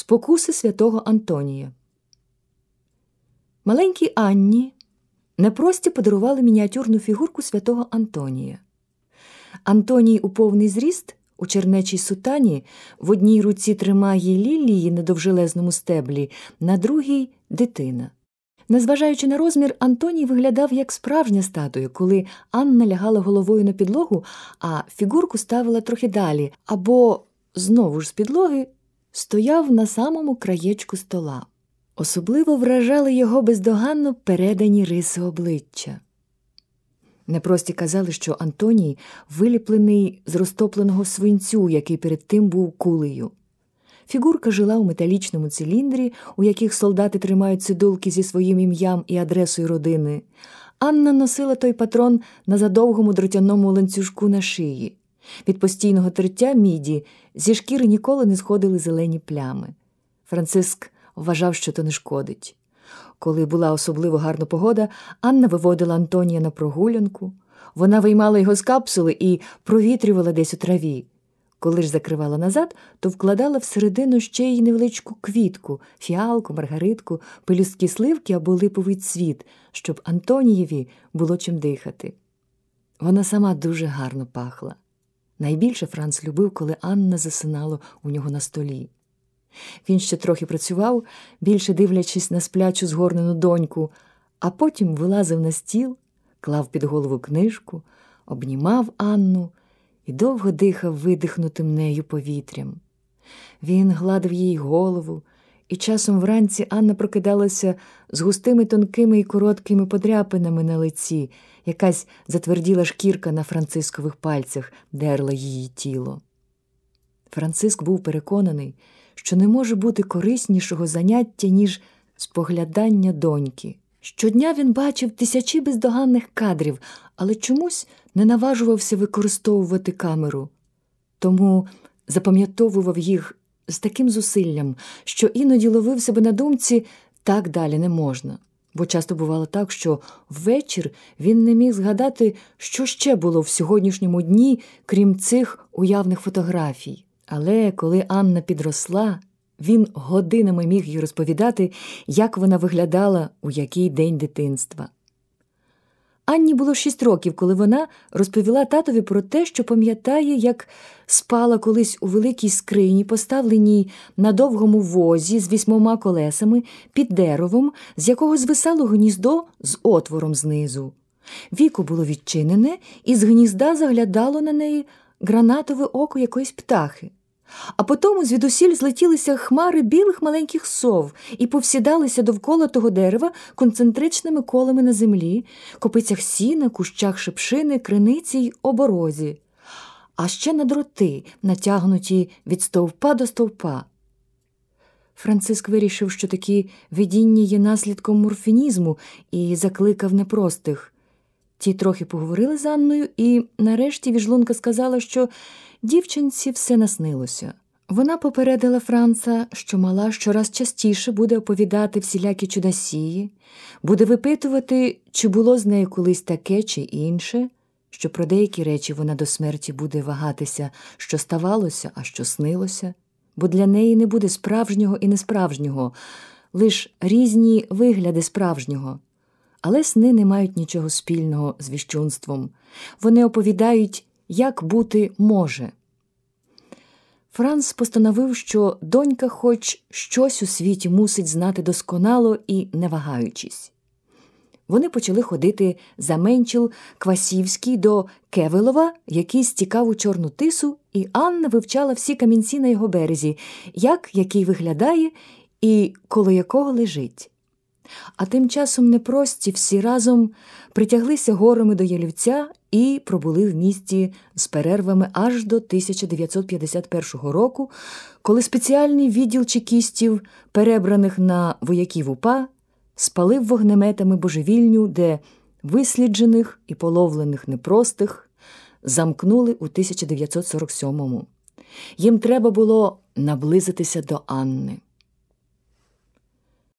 Спокуси святого Антонія. Маленькій Анні непрості подарували мініатюрну фігурку святого Антонія. Антоній у повний зріст у чернечій сутані в одній руці тримає лілії на довжелезному стеблі, на другій дитина. Незважаючи на розмір, Антоній виглядав як справжня статуя, коли Анна лягала головою на підлогу, а фігурку ставила трохи далі, або знову ж з підлоги стояв на самому краєчку стола. Особливо вражали його бездоганно передані риси обличчя. Непрості казали, що Антоній виліплений з розтопленого свинцю, який перед тим був кулею. Фігурка жила у металічному циліндрі, у яких солдати тримають цидулки зі своїм ім'ям і адресою родини. Анна носила той патрон на задовгому дротяному ланцюжку на шиї. Від постійного тертя міді зі шкіри ніколи не сходили зелені плями. Франциск вважав, що то не шкодить. Коли була особливо гарна погода, Анна виводила Антонія на прогулянку. Вона виймала його з капсули і провітрювала десь у траві. Коли ж закривала назад, то вкладала всередину ще й невеличку квітку, фіалку, маргаритку, пелюстки сливки або липовий цвіт, щоб Антонієві було чим дихати. Вона сама дуже гарно пахла. Найбільше Франц любив, коли Анна засинала у нього на столі. Він ще трохи працював, більше дивлячись на сплячу згорнену доньку, а потім вилазив на стіл, клав під голову книжку, обнімав Анну і довго дихав видихнутим нею повітрям. Він гладив їй голову, і часом вранці Анна прокидалася з густими тонкими і короткими подряпинами на лиці, якась затверділа шкірка на францискових пальцях дерла її тіло. Франциск був переконаний, що не може бути кориснішого заняття, ніж споглядання доньки. Щодня він бачив тисячі бездоганних кадрів, але чомусь не наважувався використовувати камеру, тому запам'ятовував їх з таким зусиллям, що іноді ловив себе на думці так далі не можна. Бо часто бувало так, що ввечір він не міг згадати, що ще було в сьогоднішньому дні, крім цих уявних фотографій. Але коли Анна підросла, він годинами міг їй розповідати, як вона виглядала у який день дитинства. Анні було шість років, коли вона розповіла татові про те, що пам'ятає, як спала колись у великій скрині, поставленій на довгому возі з вісьмома колесами під деревом, з якого звисало гніздо з отвором знизу. Віко було відчинене, і з гнізда заглядало на неї гранатове око якоїсь птахи. А потім звідусіль злетілися хмари білих маленьких сов і повсідалися довкола того дерева концентричними колами на землі, копицях сіна, кущах шипшини, криниці й оборозі, а ще на дроти, натягнуті від стовпа до стовпа. Франциск вирішив, що такі видіння є наслідком морфінізму і закликав непростих. Ті трохи поговорили з Анною, і нарешті віжлунка сказала, що дівчинці все наснилося. Вона попередила Франца, що мала щораз частіше буде оповідати всілякі чудасії, буде випитувати, чи було з нею колись таке чи інше, що про деякі речі вона до смерті буде вагатися, що ставалося, а що снилося, бо для неї не буде справжнього і несправжнього, лиш різні вигляди справжнього. Але сни не мають нічого спільного з віщунством. Вони оповідають, як бути може. Франц постановив, що донька хоч щось у світі мусить знати досконало і не вагаючись. Вони почали ходити за Менчил Квасівський до Кевелова, який стікав у Чорну тису, і Анна вивчала всі камінці на його березі, як який виглядає і коло якого лежить. А тим часом непрості всі разом притяглися горами до Ялівця і пробули в місті з перервами аж до 1951 року, коли спеціальний відділ чекістів, перебраних на вояків УПА, спалив вогнеметами божевільню, де висліджених і половлених непростих замкнули у 1947-му. Їм треба було наблизитися до Анни.